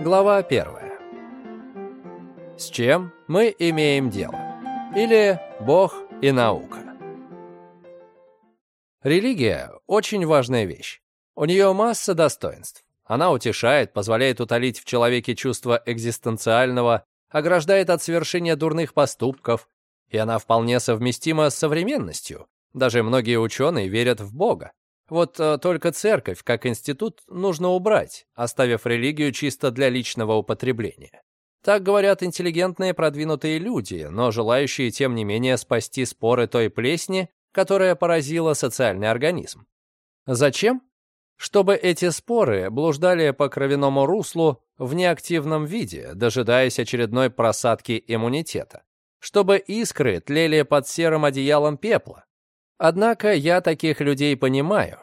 Глава 1. С чем мы имеем дело? Или Бог и наука? Религия – очень важная вещь. У нее масса достоинств. Она утешает, позволяет утолить в человеке чувство экзистенциального, ограждает от совершения дурных поступков, и она вполне совместима с современностью. Даже многие ученые верят в Бога. Вот э, только церковь, как институт, нужно убрать, оставив религию чисто для личного употребления. Так говорят интеллигентные продвинутые люди, но желающие, тем не менее, спасти споры той плесни, которая поразила социальный организм. Зачем? Чтобы эти споры блуждали по кровяному руслу в неактивном виде, дожидаясь очередной просадки иммунитета. Чтобы искры тлели под серым одеялом пепла, Однако я таких людей понимаю.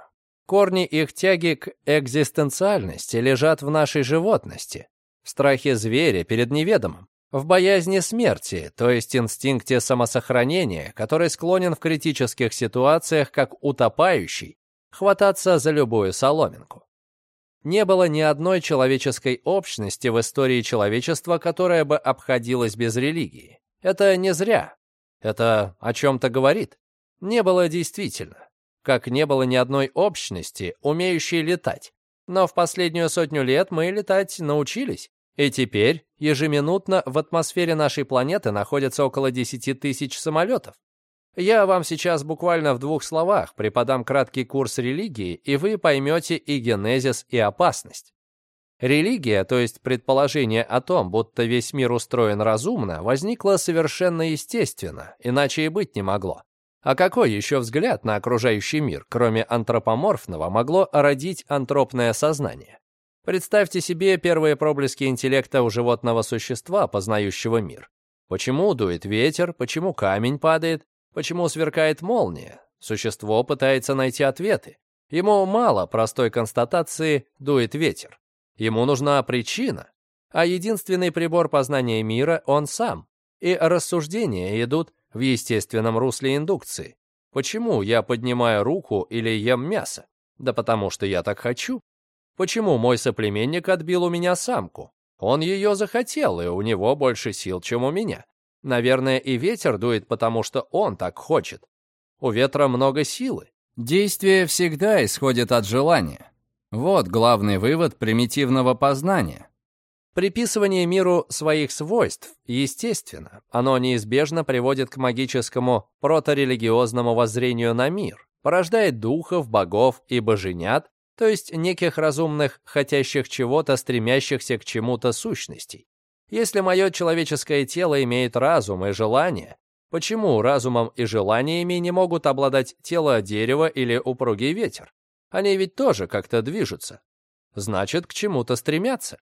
Корни их тяги к экзистенциальности лежат в нашей животности, в страхе зверя перед неведомым, в боязни смерти, то есть инстинкте самосохранения, который склонен в критических ситуациях, как утопающий, хвататься за любую соломинку. Не было ни одной человеческой общности в истории человечества, которая бы обходилась без религии. Это не зря. Это о чем-то говорит не было действительно, как не было ни одной общности, умеющей летать. Но в последнюю сотню лет мы летать научились, и теперь ежеминутно в атмосфере нашей планеты находится около 10 тысяч самолетов. Я вам сейчас буквально в двух словах преподам краткий курс религии, и вы поймете и генезис, и опасность. Религия, то есть предположение о том, будто весь мир устроен разумно, возникла совершенно естественно, иначе и быть не могло. А какой еще взгляд на окружающий мир, кроме антропоморфного, могло родить антропное сознание? Представьте себе первые проблески интеллекта у животного существа, познающего мир. Почему дует ветер, почему камень падает, почему сверкает молния? Существо пытается найти ответы. Ему мало простой констатации «дует ветер». Ему нужна причина, а единственный прибор познания мира — он сам. И рассуждения идут в естественном русле индукции. Почему я поднимаю руку или ем мясо? Да потому что я так хочу. Почему мой соплеменник отбил у меня самку? Он ее захотел, и у него больше сил, чем у меня. Наверное, и ветер дует, потому что он так хочет. У ветра много силы. Действие всегда исходит от желания. Вот главный вывод примитивного познания. Приписывание миру своих свойств, естественно, оно неизбежно приводит к магическому проторелигиозному воззрению на мир, порождает духов, богов и боженят, то есть неких разумных, хотящих чего-то, стремящихся к чему-то сущностей. Если мое человеческое тело имеет разум и желание, почему разумом и желаниями не могут обладать тело дерева или упругий ветер? Они ведь тоже как-то движутся. Значит, к чему-то стремятся.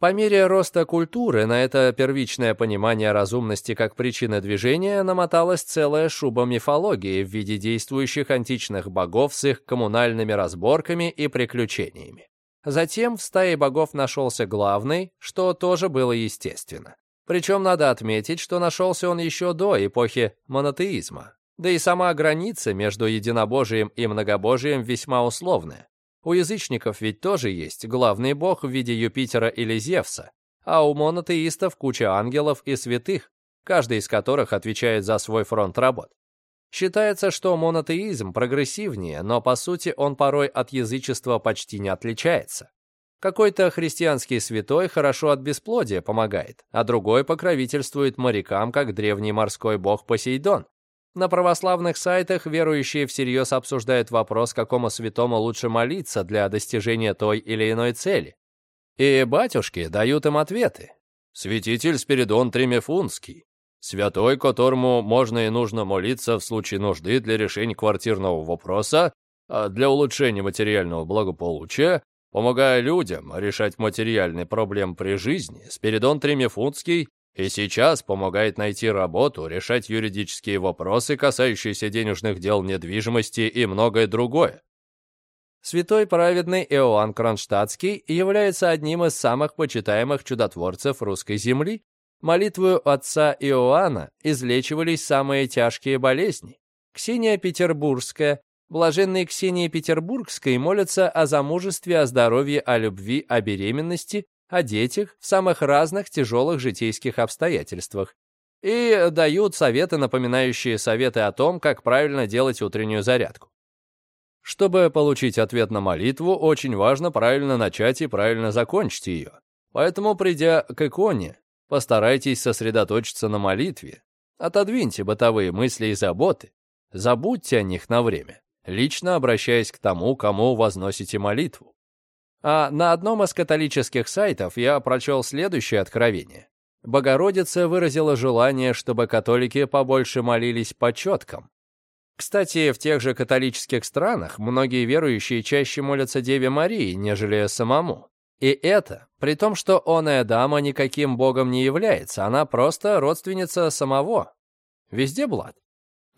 По мере роста культуры на это первичное понимание разумности как причины движения намоталась целая шуба мифологии в виде действующих античных богов с их коммунальными разборками и приключениями. Затем в стае богов нашелся главный, что тоже было естественно. Причем надо отметить, что нашелся он еще до эпохи монотеизма. Да и сама граница между единобожием и многобожием весьма условная. У язычников ведь тоже есть главный бог в виде Юпитера или Зевса, а у монотеистов куча ангелов и святых, каждый из которых отвечает за свой фронт работ. Считается, что монотеизм прогрессивнее, но по сути он порой от язычества почти не отличается. Какой-то христианский святой хорошо от бесплодия помогает, а другой покровительствует морякам, как древний морской бог Посейдон. На православных сайтах верующие всерьез обсуждают вопрос, какому святому лучше молиться для достижения той или иной цели. И батюшки дают им ответы. Святитель Спиридон Тремефунский, святой, которому можно и нужно молиться в случае нужды для решения квартирного вопроса, а для улучшения материального благополучия, помогая людям решать материальные проблемы при жизни, Спиридон Тремефунский и сейчас помогает найти работу, решать юридические вопросы, касающиеся денежных дел недвижимости и многое другое. Святой праведный Иоанн Кронштадтский является одним из самых почитаемых чудотворцев русской земли. Молитвою отца Иоанна излечивались самые тяжкие болезни. Ксения Петербургская, блаженной Ксении Петербургской молятся о замужестве, о здоровье, о любви, о беременности, о детях в самых разных тяжелых житейских обстоятельствах и дают советы, напоминающие советы о том, как правильно делать утреннюю зарядку. Чтобы получить ответ на молитву, очень важно правильно начать и правильно закончить ее. Поэтому, придя к иконе, постарайтесь сосредоточиться на молитве. Отодвиньте бытовые мысли и заботы. Забудьте о них на время, лично обращаясь к тому, кому возносите молитву. А на одном из католических сайтов я прочел следующее откровение. Богородица выразила желание, чтобы католики побольше молились по четкам. Кстати, в тех же католических странах многие верующие чаще молятся Деве Марии, нежели самому. И это, при том, что оная дама никаким богом не является, она просто родственница самого. Везде блад.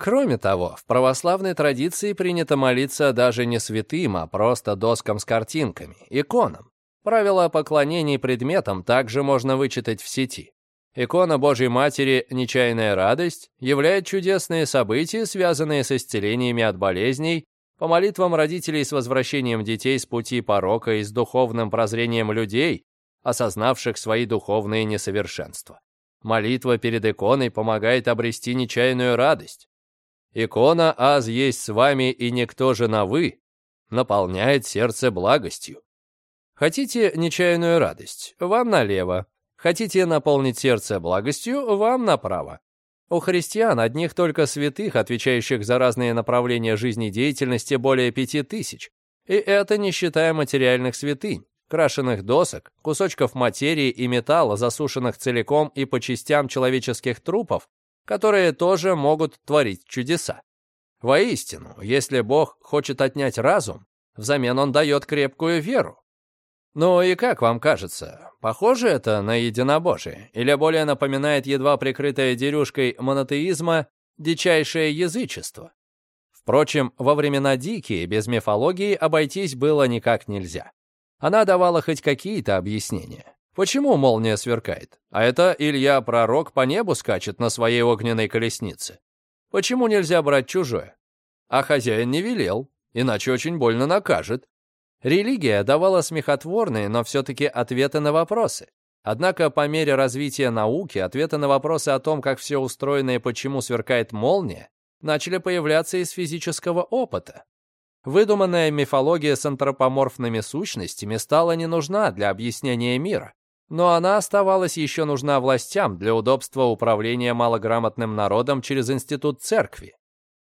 Кроме того, в православной традиции принято молиться даже не святым, а просто доскам с картинками, иконам. Правила поклонений предметам также можно вычитать в сети. Икона Божьей Матери «Нечаянная радость» являет чудесные события, связанные с исцелениями от болезней, по молитвам родителей с возвращением детей с пути порока и с духовным прозрением людей, осознавших свои духовные несовершенства. Молитва перед иконой помогает обрести нечаянную радость. Икона «Аз есть с вами и никто же на вы» наполняет сердце благостью. Хотите нечаянную радость? Вам налево. Хотите наполнить сердце благостью? Вам направо. У христиан одних только святых, отвечающих за разные направления жизнедеятельности, более пяти тысяч. И это не считая материальных святынь, крашеных досок, кусочков материи и металла, засушенных целиком и по частям человеческих трупов, которые тоже могут творить чудеса. Воистину, если Бог хочет отнять разум, взамен Он дает крепкую веру. Ну и как вам кажется, похоже это на единобожие? Или более напоминает едва прикрытое дерюшкой монотеизма дичайшее язычество? Впрочем, во времена дикие без мифологии обойтись было никак нельзя. Она давала хоть какие-то объяснения. Почему молния сверкает? А это Илья Пророк по небу скачет на своей огненной колеснице. Почему нельзя брать чужое? А хозяин не велел, иначе очень больно накажет. Религия давала смехотворные, но все-таки ответы на вопросы. Однако по мере развития науки ответы на вопросы о том, как все устроено и почему сверкает молния, начали появляться из физического опыта. Выдуманная мифология с антропоморфными сущностями стала не нужна для объяснения мира, но она оставалась еще нужна властям для удобства управления малограмотным народом через институт церкви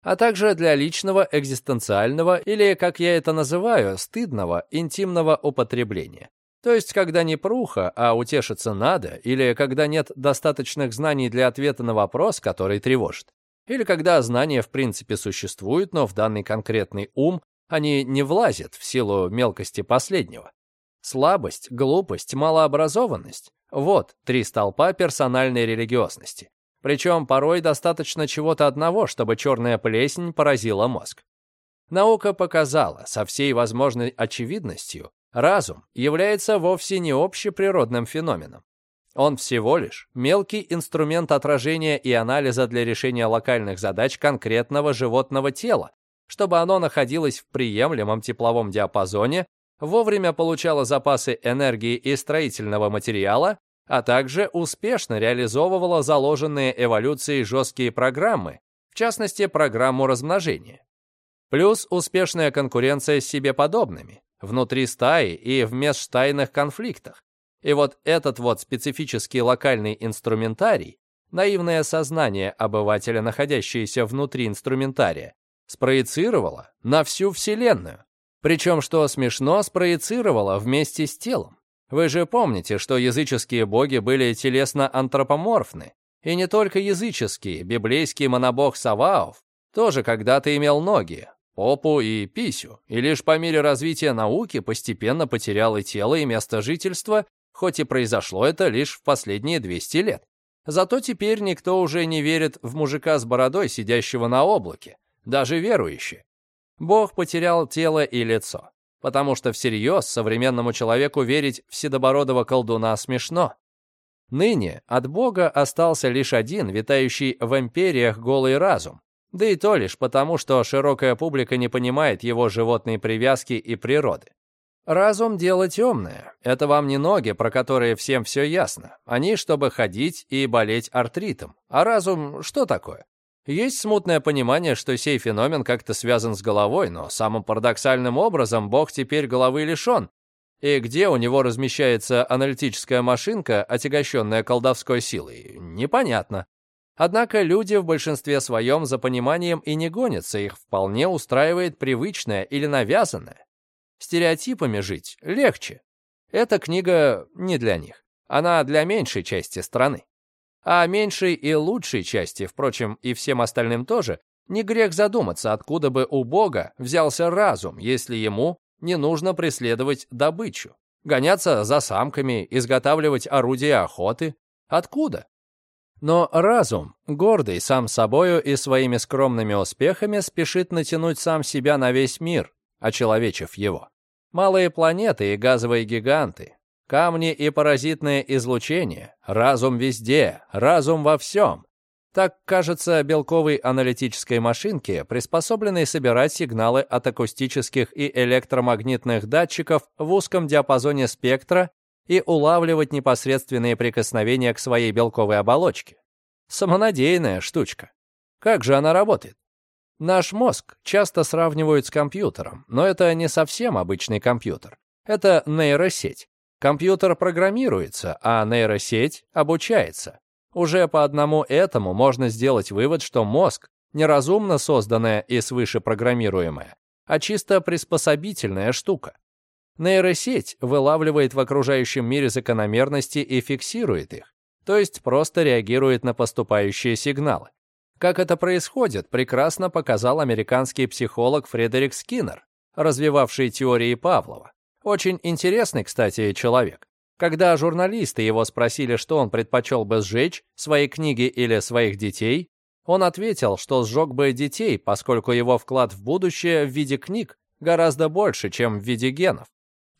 а также для личного, экзистенциального или, как я это называю, стыдного, интимного употребления. То есть, когда не пруха, а утешиться надо, или когда нет достаточных знаний для ответа на вопрос, который тревожит. Или когда знания в принципе существуют, но в данный конкретный ум они не влазят в силу мелкости последнего. Слабость, глупость, малообразованность – вот три столпа персональной религиозности. Причем порой достаточно чего-то одного, чтобы черная плесень поразила мозг. Наука показала со всей возможной очевидностью, разум является вовсе не общеприродным феноменом. Он всего лишь мелкий инструмент отражения и анализа для решения локальных задач конкретного животного тела, чтобы оно находилось в приемлемом тепловом диапазоне, вовремя получало запасы энергии и строительного материала а также успешно реализовывала заложенные эволюцией жесткие программы, в частности, программу размножения. Плюс успешная конкуренция с себе подобными, внутри стаи и в межстайных конфликтах. И вот этот вот специфический локальный инструментарий, наивное сознание обывателя, находящееся внутри инструментария, спроецировало на всю Вселенную. Причем, что смешно, спроецировало вместе с телом. Вы же помните, что языческие боги были телесно-антропоморфны. И не только языческие, библейский монобог Саваоф тоже когда-то имел ноги, попу и писю, и лишь по мере развития науки постепенно потерял и тело, и место жительства, хоть и произошло это лишь в последние 200 лет. Зато теперь никто уже не верит в мужика с бородой, сидящего на облаке, даже верующие. Бог потерял тело и лицо потому что всерьез современному человеку верить в седобородого колдуна смешно. Ныне от Бога остался лишь один, витающий в империях голый разум, да и то лишь потому, что широкая публика не понимает его животной привязки и природы. Разум — дело темное. Это вам не ноги, про которые всем все ясно. Они, чтобы ходить и болеть артритом. А разум — что такое? Есть смутное понимание, что сей феномен как-то связан с головой, но самым парадоксальным образом Бог теперь головы лишен. И где у него размещается аналитическая машинка, отягощенная колдовской силой, непонятно. Однако люди в большинстве своем за пониманием и не гонятся, их вполне устраивает привычное или навязанное. Стереотипами жить легче. Эта книга не для них. Она для меньшей части страны. А меньшей и лучшей части, впрочем, и всем остальным тоже, не грех задуматься, откуда бы у Бога взялся разум, если ему не нужно преследовать добычу, гоняться за самками, изготавливать орудия охоты. Откуда? Но разум, гордый сам собою и своими скромными успехами, спешит натянуть сам себя на весь мир, очеловечив его. Малые планеты и газовые гиганты, камни и паразитное излучение, разум везде, разум во всем. Так, кажется, белковой аналитической машинке, приспособленной собирать сигналы от акустических и электромагнитных датчиков в узком диапазоне спектра и улавливать непосредственные прикосновения к своей белковой оболочке. Самонадеянная штучка. Как же она работает? Наш мозг часто сравнивают с компьютером, но это не совсем обычный компьютер. Это нейросеть. Компьютер программируется, а нейросеть обучается. Уже по одному этому можно сделать вывод, что мозг неразумно созданная и свыше программируемая, а чисто приспособительная штука. Нейросеть вылавливает в окружающем мире закономерности и фиксирует их, то есть просто реагирует на поступающие сигналы. Как это происходит, прекрасно показал американский психолог Фредерик Скиннер, развивавший теории Павлова. Очень интересный, кстати, человек. Когда журналисты его спросили, что он предпочел бы сжечь, свои книги или своих детей, он ответил, что сжег бы детей, поскольку его вклад в будущее в виде книг гораздо больше, чем в виде генов.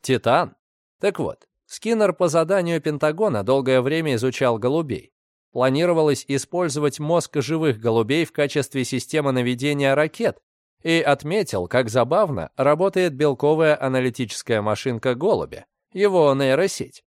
Титан. Так вот, Скиннер по заданию Пентагона долгое время изучал голубей планировалось использовать мозг живых голубей в качестве системы наведения ракет, и отметил, как забавно работает белковая аналитическая машинка голубя, его нейросеть.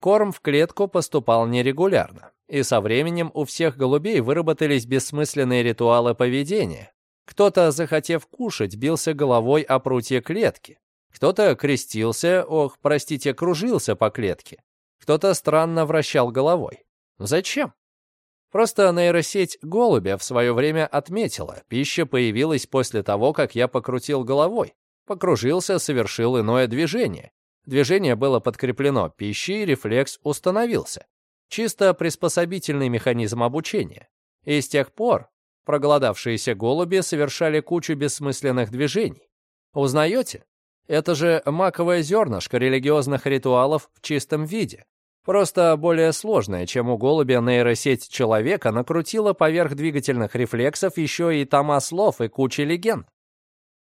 Корм в клетку поступал нерегулярно, и со временем у всех голубей выработались бессмысленные ритуалы поведения. Кто-то, захотев кушать, бился головой о прутье клетки. Кто-то крестился, ох, простите, кружился по клетке. Кто-то странно вращал головой. Зачем? Просто нейросеть голубя в свое время отметила, пища появилась после того, как я покрутил головой. Покружился, совершил иное движение. Движение было подкреплено пищей, рефлекс установился. Чисто приспособительный механизм обучения. И с тех пор проголодавшиеся голуби совершали кучу бессмысленных движений. Узнаете? Это же маковое зернышко религиозных ритуалов в чистом виде. Просто более сложная, чем у голубя нейросеть человека накрутила поверх двигательных рефлексов еще и тома слов и куча легенд.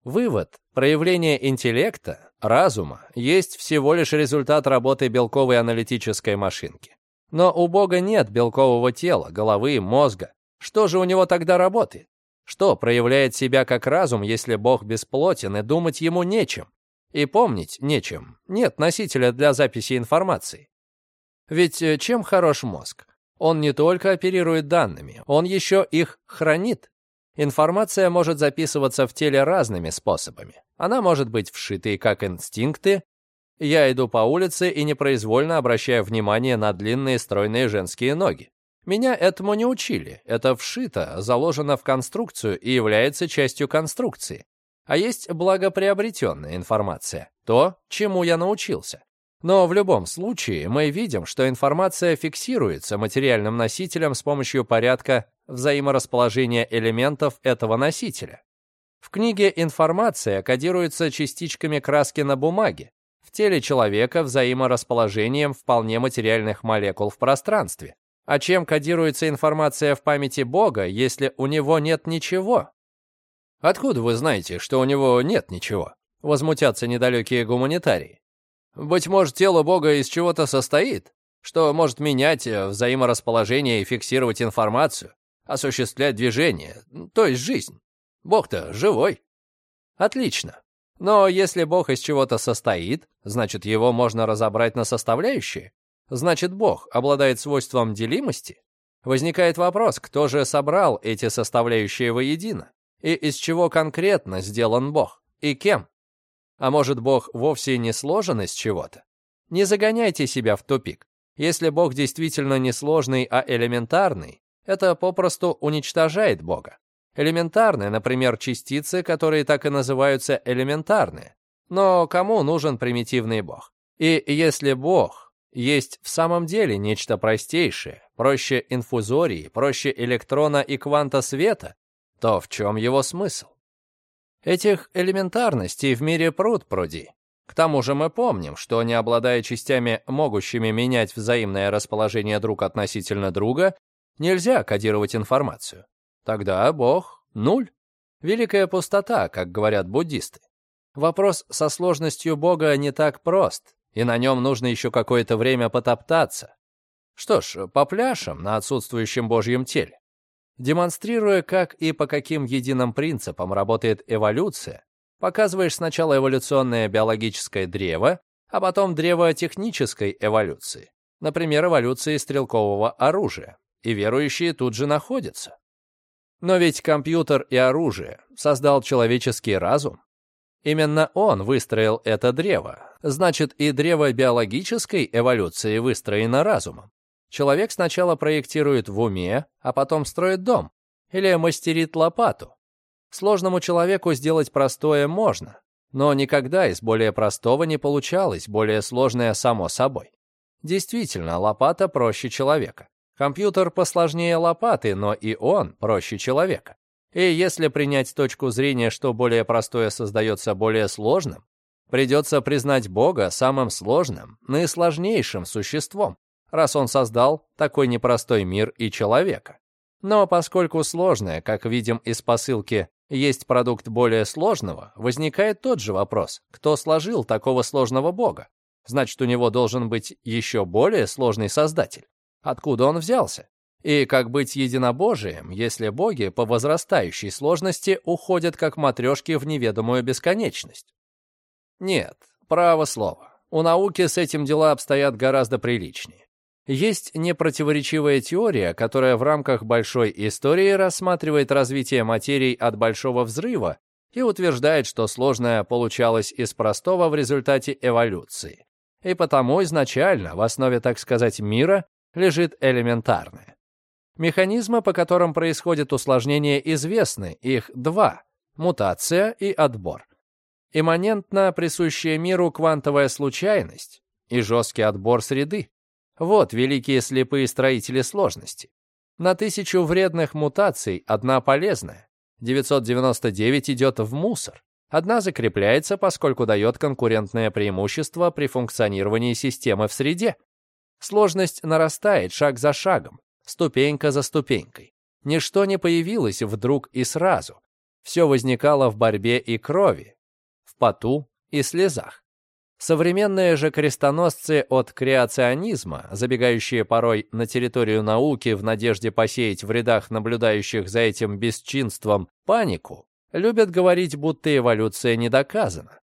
Вывод. Проявление интеллекта, разума, есть всего лишь результат работы белковой аналитической машинки. Но у Бога нет белкового тела, головы, мозга. Что же у него тогда работает? Что проявляет себя как разум, если Бог бесплотен и думать ему нечем? И помнить нечем. Нет носителя для записи информации. Ведь э, чем хорош мозг? Он не только оперирует данными, он еще их хранит. Информация может записываться в теле разными способами. Она может быть вшитой как инстинкты. Я иду по улице и непроизвольно обращаю внимание на длинные стройные женские ноги. Меня этому не учили. Это вшито, заложено в конструкцию и является частью конструкции. А есть благоприобретенная информация, то, чему я научился. Но в любом случае мы видим, что информация фиксируется материальным носителем с помощью порядка взаиморасположения элементов этого носителя. В книге информация кодируется частичками краски на бумаге, в теле человека взаиморасположением вполне материальных молекул в пространстве. А чем кодируется информация в памяти Бога, если у него нет ничего? Откуда вы знаете, что у него нет ничего? Возмутятся недалекие гуманитарии. Быть может, тело Бога из чего-то состоит, что может менять э, взаиморасположение и фиксировать информацию, осуществлять движение, то есть жизнь. Бог-то живой. Отлично. Но если Бог из чего-то состоит, значит, его можно разобрать на составляющие? Значит, Бог обладает свойством делимости? Возникает вопрос, кто же собрал эти составляющие воедино? И из чего конкретно сделан Бог? И кем? А может, Бог вовсе не сложен из чего-то? Не загоняйте себя в тупик. Если Бог действительно не сложный, а элементарный, это попросту уничтожает Бога. Элементарные, например, частицы, которые так и называются элементарные. Но кому нужен примитивный Бог? И если Бог есть в самом деле нечто простейшее, проще инфузории, проще электрона и кванта света, то в чем его смысл? Этих элементарностей в мире пруд пруди. К тому же мы помним, что не обладая частями, могущими менять взаимное расположение друг относительно друга, нельзя кодировать информацию. Тогда Бог — нуль. Великая пустота, как говорят буддисты. Вопрос со сложностью Бога не так прост, и на нем нужно еще какое-то время потоптаться. Что ж, попляшем на отсутствующем Божьем теле. Демонстрируя, как и по каким единым принципам работает эволюция, показываешь сначала эволюционное биологическое древо, а потом древо технической эволюции, например, эволюции стрелкового оружия, и верующие тут же находятся. Но ведь компьютер и оружие создал человеческий разум. Именно он выстроил это древо, значит и древо биологической эволюции выстроено разумом. Человек сначала проектирует в уме, а потом строит дом. Или мастерит лопату. Сложному человеку сделать простое можно, но никогда из более простого не получалось более сложное само собой. Действительно, лопата проще человека. Компьютер посложнее лопаты, но и он проще человека. И если принять точку зрения, что более простое создается более сложным, придется признать Бога самым сложным, наисложнейшим существом, раз он создал такой непростой мир и человека. Но поскольку сложное, как видим из посылки, есть продукт более сложного, возникает тот же вопрос, кто сложил такого сложного бога? Значит, у него должен быть еще более сложный создатель. Откуда он взялся? И как быть единобожием, если боги по возрастающей сложности уходят как матрешки в неведомую бесконечность? Нет, право слово. У науки с этим дела обстоят гораздо приличнее. Есть непротиворечивая теория, которая в рамках большой истории рассматривает развитие материй от Большого взрыва и утверждает, что сложное получалось из простого в результате эволюции. И потому изначально в основе, так сказать, мира лежит элементарное. Механизмы, по которым происходит усложнение, известны. Их два – мутация и отбор. Имманентно присущая миру квантовая случайность и жесткий отбор среды. Вот великие слепые строители сложности. На тысячу вредных мутаций одна полезная. 999 идет в мусор. Одна закрепляется, поскольку дает конкурентное преимущество при функционировании системы в среде. Сложность нарастает шаг за шагом, ступенька за ступенькой. Ничто не появилось вдруг и сразу. Все возникало в борьбе и крови, в поту и слезах. Современные же крестоносцы от креационизма, забегающие порой на территорию науки в надежде посеять в рядах наблюдающих за этим бесчинством панику, любят говорить, будто эволюция не доказана.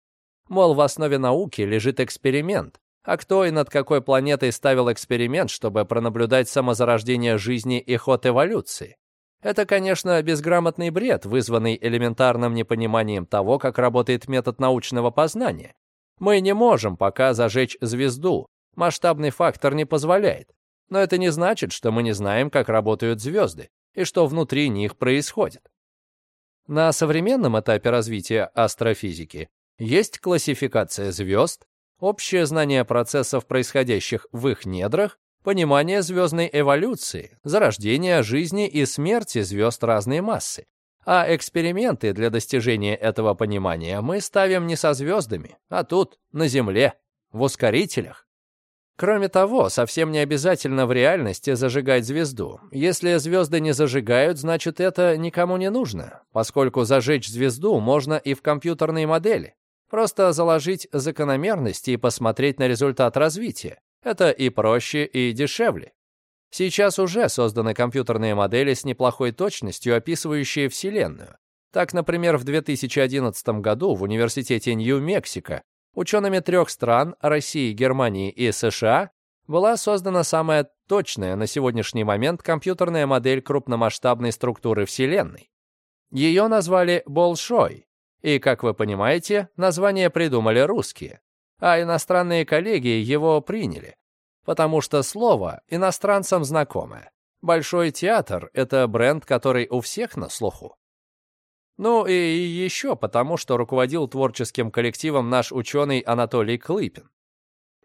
Мол, в основе науки лежит эксперимент, а кто и над какой планетой ставил эксперимент, чтобы пронаблюдать самозарождение жизни и ход эволюции? Это, конечно, безграмотный бред, вызванный элементарным непониманием того, как работает метод научного познания. Мы не можем пока зажечь звезду, масштабный фактор не позволяет. Но это не значит, что мы не знаем, как работают звезды и что внутри них происходит. На современном этапе развития астрофизики есть классификация звезд, общее знание процессов, происходящих в их недрах, понимание звездной эволюции, зарождения, жизни и смерти звезд разной массы, а эксперименты для достижения этого понимания мы ставим не со звездами, а тут, на Земле, в ускорителях. Кроме того, совсем не обязательно в реальности зажигать звезду. Если звезды не зажигают, значит это никому не нужно, поскольку зажечь звезду можно и в компьютерной модели. Просто заложить закономерности и посмотреть на результат развития. Это и проще, и дешевле. Сейчас уже созданы компьютерные модели с неплохой точностью, описывающие Вселенную. Так, например, в 2011 году в Университете Нью-Мексико учеными трех стран – России, Германии и США – была создана самая точная на сегодняшний момент компьютерная модель крупномасштабной структуры Вселенной. Ее назвали «Большой», и, как вы понимаете, название придумали русские, а иностранные коллеги его приняли, потому что слово иностранцам знакомое. Большой театр — это бренд, который у всех на слуху. Ну и еще потому, что руководил творческим коллективом наш ученый Анатолий Клыпин.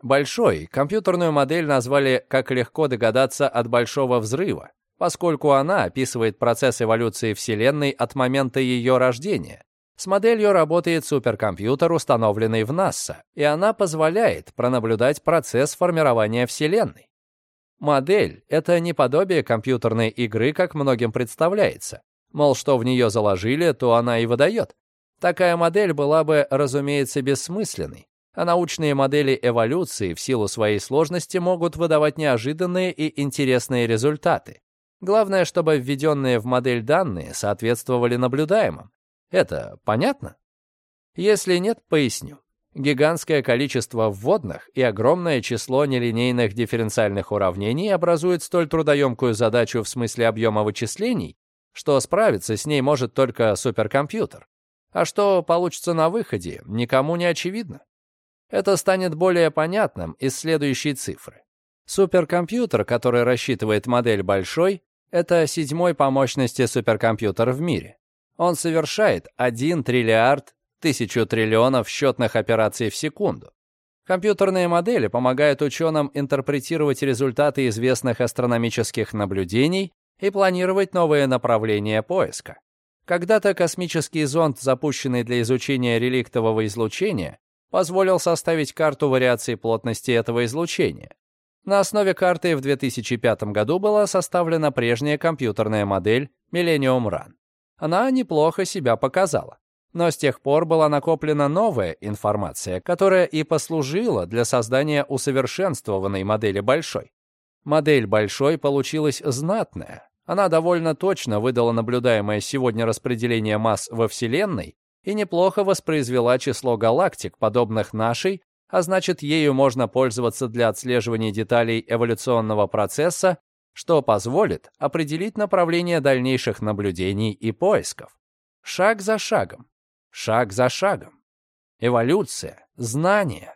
Большой компьютерную модель назвали, как легко догадаться, от Большого взрыва, поскольку она описывает процесс эволюции Вселенной от момента ее рождения. С моделью работает суперкомпьютер, установленный в НАСА, и она позволяет пронаблюдать процесс формирования Вселенной. Модель — это не подобие компьютерной игры, как многим представляется. Мол, что в нее заложили, то она и выдает. Такая модель была бы, разумеется, бессмысленной, а научные модели эволюции в силу своей сложности могут выдавать неожиданные и интересные результаты. Главное, чтобы введенные в модель данные соответствовали наблюдаемым. Это понятно? Если нет, поясню гигантское количество вводных и огромное число нелинейных дифференциальных уравнений образует столь трудоемкую задачу в смысле объема вычислений, что справиться с ней может только суперкомпьютер. А что получится на выходе, никому не очевидно. Это станет более понятным из следующей цифры. Суперкомпьютер, который рассчитывает модель большой, это седьмой по мощности суперкомпьютер в мире. Он совершает 1 триллиард тысячу триллионов счетных операций в секунду. Компьютерные модели помогают ученым интерпретировать результаты известных астрономических наблюдений и планировать новые направления поиска. Когда-то космический зонд, запущенный для изучения реликтового излучения, позволил составить карту вариации плотности этого излучения. На основе карты в 2005 году была составлена прежняя компьютерная модель Millennium Run. Она неплохо себя показала. Но с тех пор была накоплена новая информация, которая и послужила для создания усовершенствованной модели большой. Модель большой получилась знатная. Она довольно точно выдала наблюдаемое сегодня распределение масс во Вселенной и неплохо воспроизвела число галактик, подобных нашей, а значит, ею можно пользоваться для отслеживания деталей эволюционного процесса, что позволит определить направление дальнейших наблюдений и поисков. Шаг за шагом шаг за шагом. Эволюция, знание.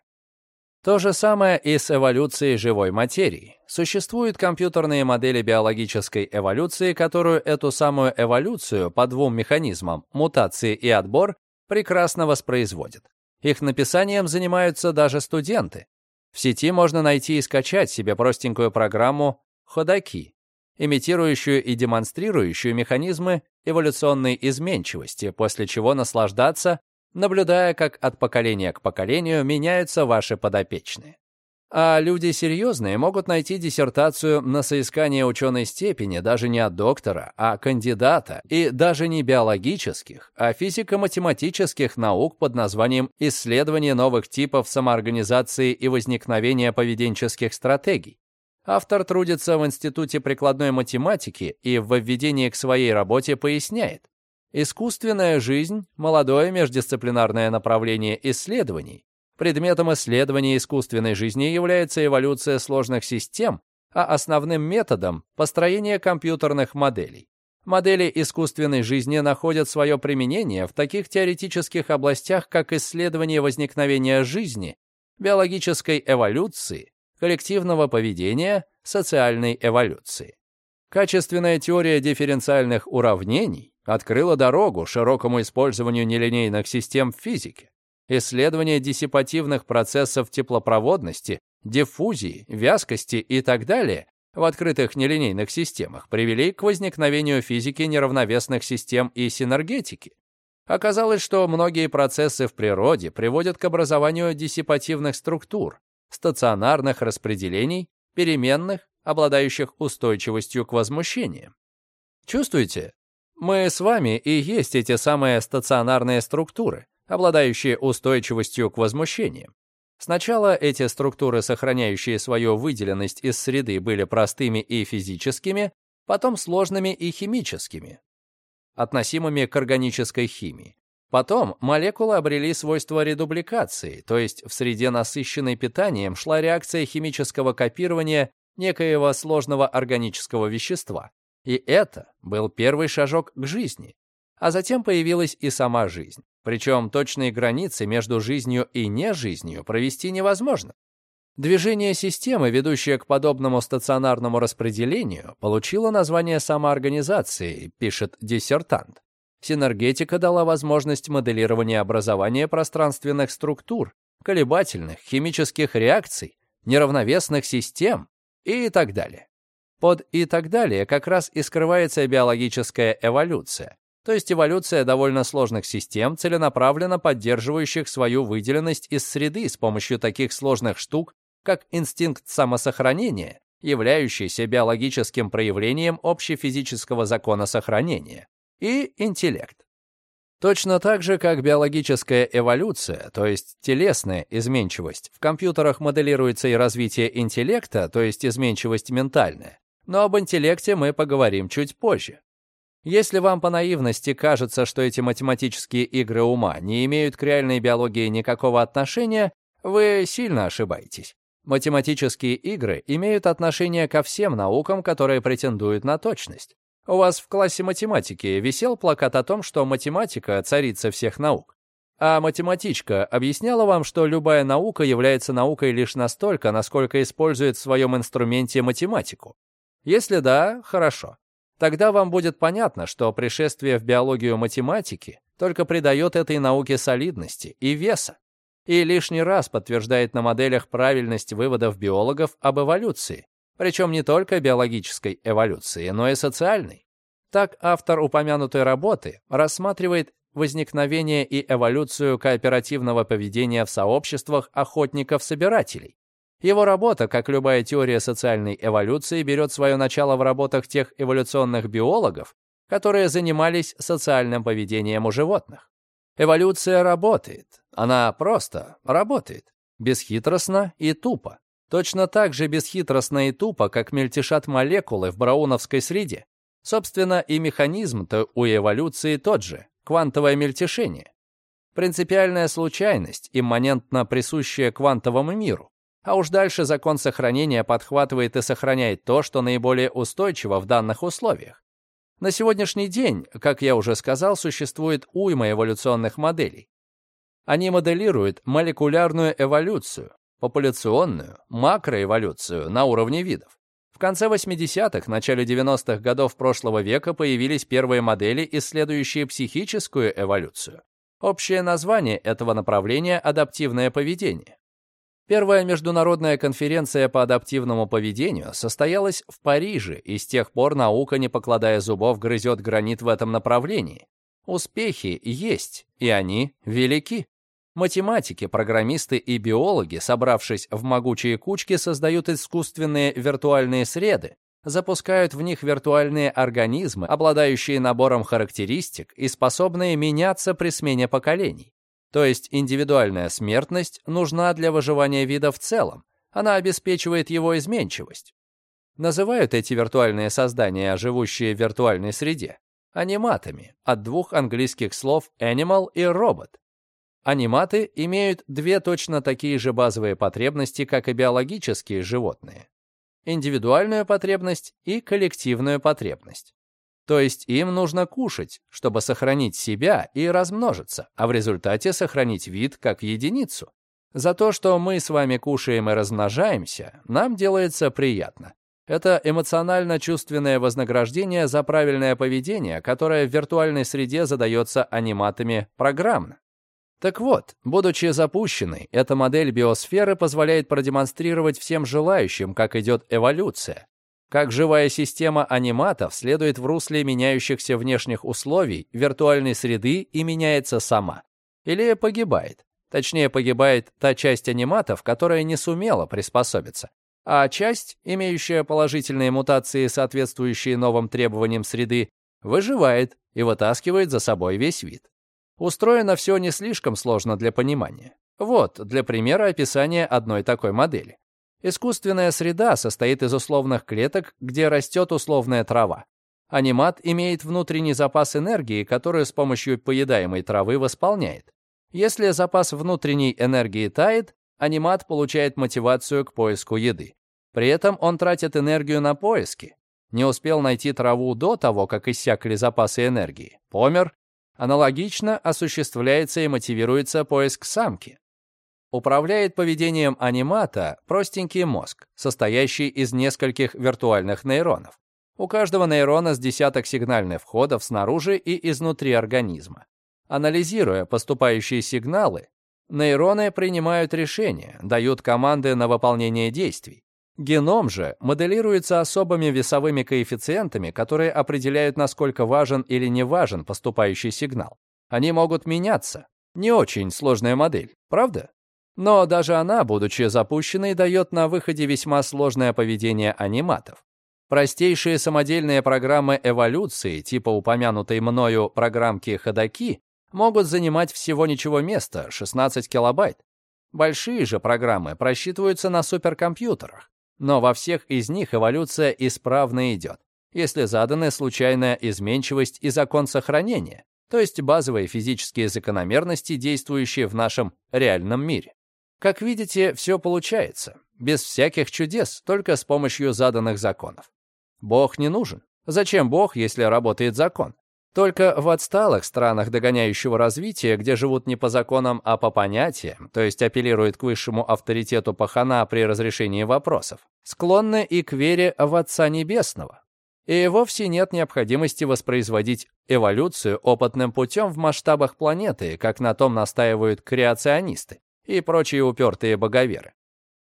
То же самое и с эволюцией живой материи. Существуют компьютерные модели биологической эволюции, которую эту самую эволюцию по двум механизмам – мутации и отбор – прекрасно воспроизводят. Их написанием занимаются даже студенты. В сети можно найти и скачать себе простенькую программу «Ходоки», имитирующую и демонстрирующую механизмы эволюционной изменчивости, после чего наслаждаться, наблюдая, как от поколения к поколению меняются ваши подопечные. А люди серьезные могут найти диссертацию на соискание ученой степени даже не от доктора, а кандидата, и даже не биологических, а физико-математических наук под названием «Исследование новых типов самоорганизации и возникновения поведенческих стратегий». Автор трудится в Институте прикладной математики и в введении к своей работе поясняет. Искусственная жизнь – молодое междисциплинарное направление исследований. Предметом исследования искусственной жизни является эволюция сложных систем, а основным методом – построение компьютерных моделей. Модели искусственной жизни находят свое применение в таких теоретических областях, как исследование возникновения жизни, биологической эволюции, коллективного поведения, социальной эволюции. Качественная теория дифференциальных уравнений открыла дорогу широкому использованию нелинейных систем в физике. Исследование диссипативных процессов теплопроводности, диффузии, вязкости и так далее в открытых нелинейных системах привели к возникновению физики неравновесных систем и синергетики. Оказалось, что многие процессы в природе приводят к образованию диссипативных структур, стационарных распределений, переменных, обладающих устойчивостью к возмущениям. Чувствуете? Мы с вами и есть эти самые стационарные структуры, обладающие устойчивостью к возмущениям. Сначала эти структуры, сохраняющие свою выделенность из среды, были простыми и физическими, потом сложными и химическими. относимыми к органической химии. Потом молекулы обрели свойство редубликации, то есть в среде, насыщенной питанием, шла реакция химического копирования некоего сложного органического вещества. И это был первый шажок к жизни. А затем появилась и сама жизнь. Причем точные границы между жизнью и нежизнью провести невозможно. Движение системы, ведущее к подобному стационарному распределению, получило название самоорганизации, пишет диссертант. Синергетика дала возможность моделирования образования пространственных структур, колебательных, химических реакций, неравновесных систем и так далее. Под «и так далее» как раз и скрывается биологическая эволюция, то есть эволюция довольно сложных систем, целенаправленно поддерживающих свою выделенность из среды с помощью таких сложных штук, как инстинкт самосохранения, являющийся биологическим проявлением общефизического закона сохранения, и интеллект. Точно так же, как биологическая эволюция, то есть телесная изменчивость, в компьютерах моделируется и развитие интеллекта, то есть изменчивость ментальная. Но об интеллекте мы поговорим чуть позже. Если вам по наивности кажется, что эти математические игры ума не имеют к реальной биологии никакого отношения, вы сильно ошибаетесь. Математические игры имеют отношение ко всем наукам, которые претендуют на точность. У вас в классе математики висел плакат о том, что математика — царица всех наук. А математичка объясняла вам, что любая наука является наукой лишь настолько, насколько использует в своем инструменте математику. Если да, хорошо. Тогда вам будет понятно, что пришествие в биологию математики только придает этой науке солидности и веса и лишний раз подтверждает на моделях правильность выводов биологов об эволюции, причем не только биологической эволюции, но и социальной. Так автор упомянутой работы рассматривает возникновение и эволюцию кооперативного поведения в сообществах охотников-собирателей. Его работа, как любая теория социальной эволюции, берет свое начало в работах тех эволюционных биологов, которые занимались социальным поведением у животных. Эволюция работает. Она просто работает. Бесхитростно и тупо. Точно так же бесхитростно и тупо, как мельтешат молекулы в брауновской среде. Собственно, и механизм-то у эволюции тот же — квантовое мельтешение. Принципиальная случайность, имманентно присущая квантовому миру. А уж дальше закон сохранения подхватывает и сохраняет то, что наиболее устойчиво в данных условиях. На сегодняшний день, как я уже сказал, существует уйма эволюционных моделей. Они моделируют молекулярную эволюцию, популяционную, макроэволюцию на уровне видов. В конце 80-х, начале 90-х годов прошлого века появились первые модели, исследующие психическую эволюцию. Общее название этого направления – адаптивное поведение. Первая международная конференция по адаптивному поведению состоялась в Париже, и с тех пор наука, не покладая зубов, грызет гранит в этом направлении. Успехи есть, и они велики. Математики, программисты и биологи, собравшись в могучие кучки, создают искусственные виртуальные среды, запускают в них виртуальные организмы, обладающие набором характеристик и способные меняться при смене поколений. То есть индивидуальная смертность нужна для выживания вида в целом, она обеспечивает его изменчивость. Называют эти виртуальные создания, живущие в виртуальной среде, аниматами, от двух английских слов animal и robot. Аниматы имеют две точно такие же базовые потребности, как и биологические животные. Индивидуальную потребность и коллективную потребность. То есть им нужно кушать, чтобы сохранить себя и размножиться, а в результате сохранить вид как единицу. За то, что мы с вами кушаем и размножаемся, нам делается приятно. Это эмоционально-чувственное вознаграждение за правильное поведение, которое в виртуальной среде задается аниматами программно. Так вот, будучи запущенной, эта модель биосферы позволяет продемонстрировать всем желающим, как идет эволюция, как живая система аниматов следует в русле меняющихся внешних условий виртуальной среды и меняется сама. Или погибает. Точнее, погибает та часть аниматов, которая не сумела приспособиться. А часть, имеющая положительные мутации, соответствующие новым требованиям среды, выживает и вытаскивает за собой весь вид. Устроено все не слишком сложно для понимания. Вот, для примера описания одной такой модели. Искусственная среда состоит из условных клеток, где растет условная трава. Анимат имеет внутренний запас энергии, который с помощью поедаемой травы восполняет. Если запас внутренней энергии тает, анимат получает мотивацию к поиску еды. При этом он тратит энергию на поиски. Не успел найти траву до того, как иссякли запасы энергии. Помер. Аналогично осуществляется и мотивируется поиск самки. Управляет поведением анимата простенький мозг, состоящий из нескольких виртуальных нейронов. У каждого нейрона с десяток сигнальных входов снаружи и изнутри организма. Анализируя поступающие сигналы, нейроны принимают решения, дают команды на выполнение действий. Геном же моделируется особыми весовыми коэффициентами, которые определяют, насколько важен или не важен поступающий сигнал. Они могут меняться. Не очень сложная модель, правда? Но даже она, будучи запущенной, дает на выходе весьма сложное поведение аниматов. Простейшие самодельные программы эволюции, типа упомянутой мною программки Ходаки, могут занимать всего ничего места, 16 килобайт. Большие же программы просчитываются на суперкомпьютерах, но во всех из них эволюция исправно идет, если заданы случайная изменчивость и закон сохранения, то есть базовые физические закономерности, действующие в нашем реальном мире. Как видите, все получается, без всяких чудес, только с помощью заданных законов. Бог не нужен. Зачем Бог, если работает закон? Только в отсталых странах догоняющего развития, где живут не по законам, а по понятиям, то есть апеллируют к высшему авторитету пахана при разрешении вопросов, склонны и к вере в Отца Небесного. И вовсе нет необходимости воспроизводить эволюцию опытным путем в масштабах планеты, как на том настаивают креационисты и прочие упертые боговеры.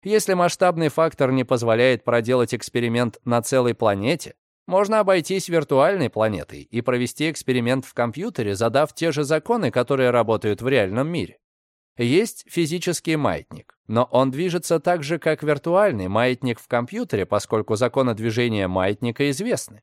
Если масштабный фактор не позволяет проделать эксперимент на целой планете, можно обойтись виртуальной планетой и провести эксперимент в компьютере, задав те же законы, которые работают в реальном мире. Есть физический маятник, но он движется так же, как виртуальный маятник в компьютере, поскольку законы движения маятника известны.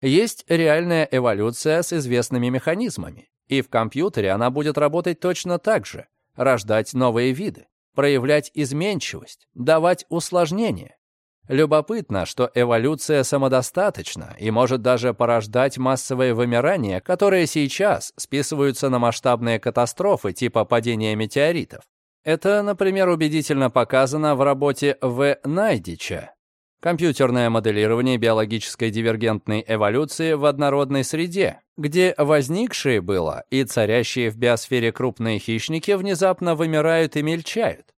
Есть реальная эволюция с известными механизмами, и в компьютере она будет работать точно так же, рождать новые виды проявлять изменчивость, давать усложнения. Любопытно, что эволюция самодостаточна и может даже порождать массовое вымирание, которые сейчас списываются на масштабные катастрофы типа падения метеоритов. Это, например, убедительно показано в работе В. Найдича «Компьютерное моделирование биологической дивергентной эволюции в однородной среде», где возникшие было и царящие в биосфере крупные хищники внезапно вымирают и мельчают.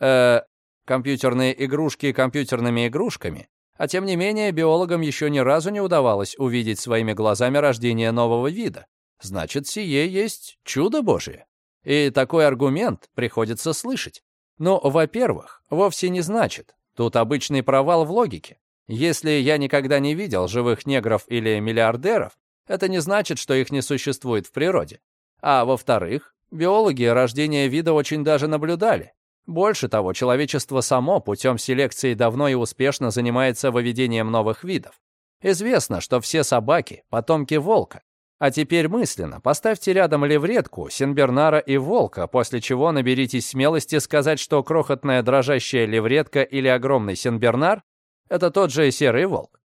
Э, компьютерные игрушки компьютерными игрушками, а тем не менее биологам еще ни разу не удавалось увидеть своими глазами рождение нового вида. Значит, сие есть чудо Божие. И такой аргумент приходится слышать. Но, во-первых, вовсе не значит. Тут обычный провал в логике. Если я никогда не видел живых негров или миллиардеров, это не значит, что их не существует в природе. А во-вторых, биологи рождение вида очень даже наблюдали. Больше того, человечество само путем селекции давно и успешно занимается выведением новых видов. Известно, что все собаки — потомки волка. А теперь мысленно поставьте рядом левретку, сенбернара и волка, после чего наберитесь смелости сказать, что крохотная дрожащая левретка или огромный сенбернар — это тот же серый волк.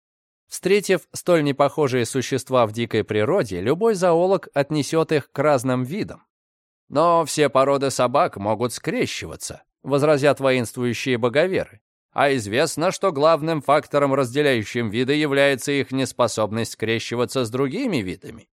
Встретив столь непохожие существа в дикой природе, любой зоолог отнесет их к разным видам. Но все породы собак могут скрещиваться, возразят воинствующие боговеры. А известно, что главным фактором, разделяющим виды, является их неспособность скрещиваться с другими видами.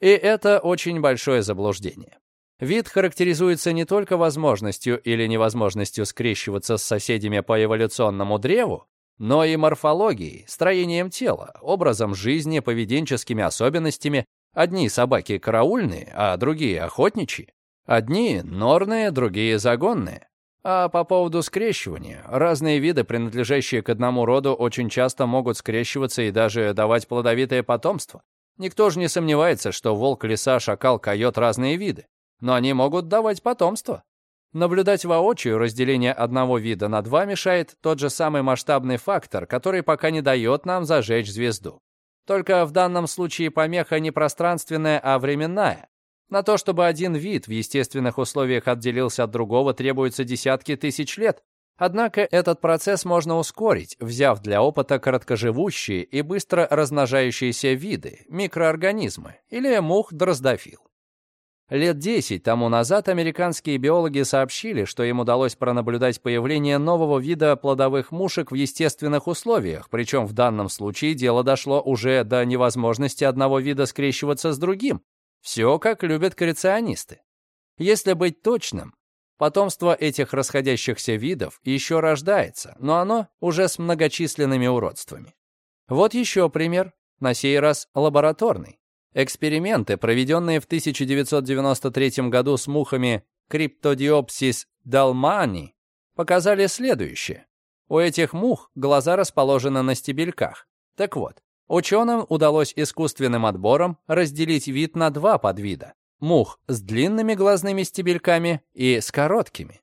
И это очень большое заблуждение. Вид характеризуется не только возможностью или невозможностью скрещиваться с соседями по эволюционному древу, но и морфологией, строением тела, образом жизни, поведенческими особенностями. Одни собаки караульные, а другие охотничьи. Одни норные, другие загонные. А по поводу скрещивания, разные виды, принадлежащие к одному роду, очень часто могут скрещиваться и даже давать плодовитое потомство. Никто же не сомневается, что волк, лиса, шакал, койот — разные виды. Но они могут давать потомство. Наблюдать воочию разделение одного вида на два мешает тот же самый масштабный фактор, который пока не дает нам зажечь звезду. Только в данном случае помеха не пространственная, а временная. На то, чтобы один вид в естественных условиях отделился от другого, требуется десятки тысяч лет, Однако этот процесс можно ускорить, взяв для опыта короткоживущие и быстро размножающиеся виды, микроорганизмы или мух-дроздофил. Лет 10 тому назад американские биологи сообщили, что им удалось пронаблюдать появление нового вида плодовых мушек в естественных условиях, причем в данном случае дело дошло уже до невозможности одного вида скрещиваться с другим. Все, как любят креационисты. Если быть точным, Потомство этих расходящихся видов еще рождается, но оно уже с многочисленными уродствами. Вот еще пример, на сей раз лабораторный. Эксперименты, проведенные в 1993 году с мухами Cryptodiopsis dalmani, показали следующее. У этих мух глаза расположены на стебельках. Так вот, ученым удалось искусственным отбором разделить вид на два подвида мух с длинными глазными стебельками и с короткими.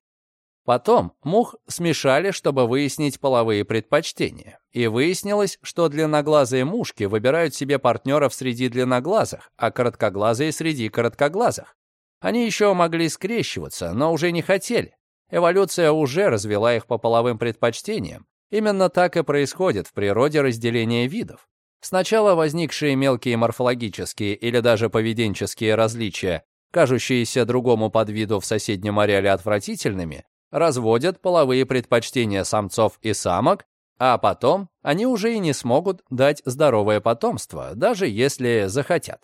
Потом мух смешали, чтобы выяснить половые предпочтения. И выяснилось, что длинноглазые мушки выбирают себе партнеров среди длинноглазых, а короткоглазые среди короткоглазых. Они еще могли скрещиваться, но уже не хотели. Эволюция уже развела их по половым предпочтениям. Именно так и происходит в природе разделение видов. Сначала возникшие мелкие морфологические или даже поведенческие различия, кажущиеся другому подвиду в соседнем ареале отвратительными, разводят половые предпочтения самцов и самок, а потом они уже и не смогут дать здоровое потомство, даже если захотят.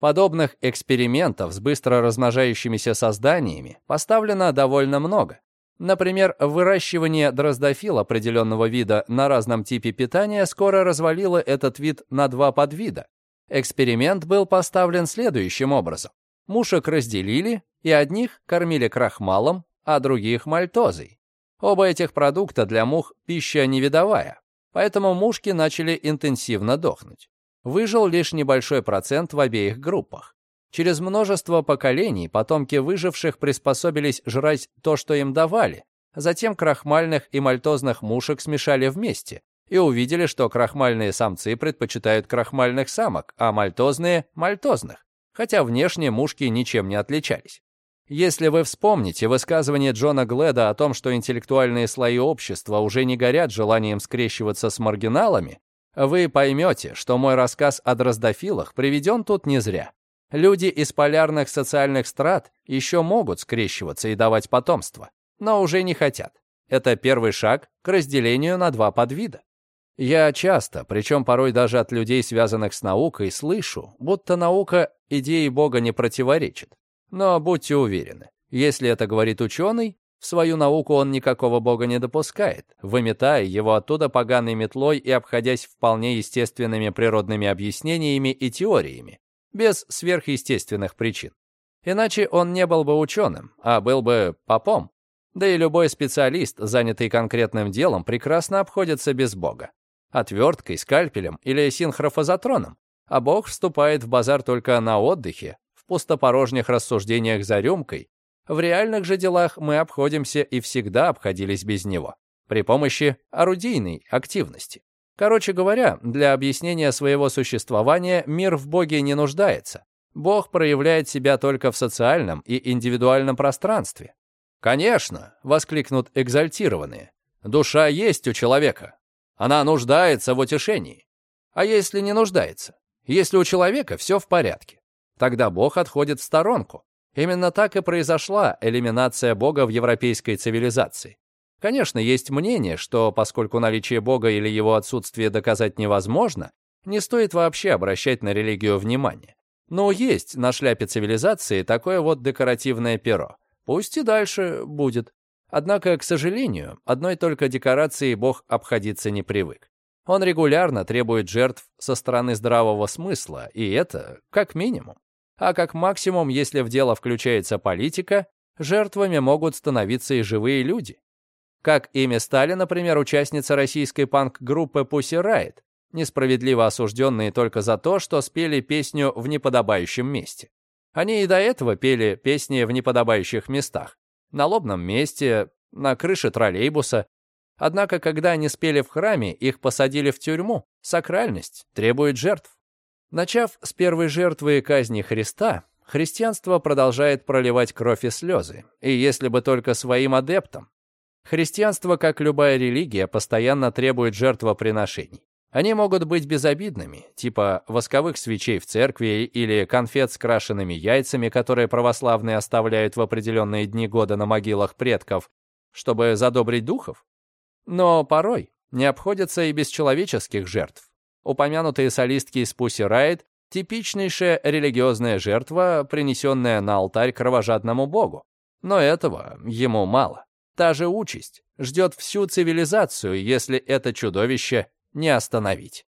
Подобных экспериментов с быстро размножающимися созданиями поставлено довольно много. Например, выращивание дроздофил определенного вида на разном типе питания скоро развалило этот вид на два подвида. Эксперимент был поставлен следующим образом. Мушек разделили, и одних кормили крахмалом, а других мальтозой. Оба этих продукта для мух пища невидовая, поэтому мушки начали интенсивно дохнуть. Выжил лишь небольшой процент в обеих группах. Через множество поколений потомки выживших приспособились жрать то, что им давали. Затем крахмальных и мальтозных мушек смешали вместе и увидели, что крахмальные самцы предпочитают крахмальных самок, а мальтозные – мальтозных, хотя внешне мушки ничем не отличались. Если вы вспомните высказывание Джона Гледа о том, что интеллектуальные слои общества уже не горят желанием скрещиваться с маргиналами, вы поймете, что мой рассказ о дроздофилах приведен тут не зря. Люди из полярных социальных страт еще могут скрещиваться и давать потомство, но уже не хотят. Это первый шаг к разделению на два подвида. Я часто, причем порой даже от людей, связанных с наукой, слышу, будто наука идеи Бога не противоречит. Но будьте уверены, если это говорит ученый, в свою науку он никакого Бога не допускает, выметая его оттуда поганой метлой и обходясь вполне естественными природными объяснениями и теориями, без сверхъестественных причин. Иначе он не был бы ученым, а был бы попом. Да и любой специалист, занятый конкретным делом, прекрасно обходится без Бога. Отверткой, скальпелем или синхрофазотроном. А Бог вступает в базар только на отдыхе, в пустопорожних рассуждениях за рюмкой. В реальных же делах мы обходимся и всегда обходились без него, при помощи орудийной активности. Короче говоря, для объяснения своего существования мир в Боге не нуждается. Бог проявляет себя только в социальном и индивидуальном пространстве. «Конечно!» — воскликнут экзальтированные. «Душа есть у человека. Она нуждается в утешении. А если не нуждается? Если у человека все в порядке? Тогда Бог отходит в сторонку. Именно так и произошла элиминация Бога в европейской цивилизации. Конечно, есть мнение, что поскольку наличие Бога или его отсутствие доказать невозможно, не стоит вообще обращать на религию внимание. Но есть на шляпе цивилизации такое вот декоративное перо. Пусть и дальше будет. Однако, к сожалению, одной только декорацией Бог обходиться не привык. Он регулярно требует жертв со стороны здравого смысла, и это как минимум. А как максимум, если в дело включается политика, жертвами могут становиться и живые люди. Как ими стали, например, участница российской панк-группы Pussy Riot, несправедливо осужденные только за то, что спели песню в неподобающем месте. Они и до этого пели песни в неподобающих местах. На лобном месте, на крыше троллейбуса. Однако, когда они спели в храме, их посадили в тюрьму. Сакральность требует жертв. Начав с первой жертвы казни Христа, христианство продолжает проливать кровь и слезы. И если бы только своим адептам, Христианство, как любая религия, постоянно требует жертвоприношений. Они могут быть безобидными, типа восковых свечей в церкви или конфет с крашенными яйцами, которые православные оставляют в определенные дни года на могилах предков, чтобы задобрить духов. Но порой не обходятся и без человеческих жертв. Упомянутые солистки из Pussy Riot — типичнейшая религиозная жертва, принесенная на алтарь кровожадному богу. Но этого ему мало. Та же участь ждет всю цивилизацию, если это чудовище не остановить.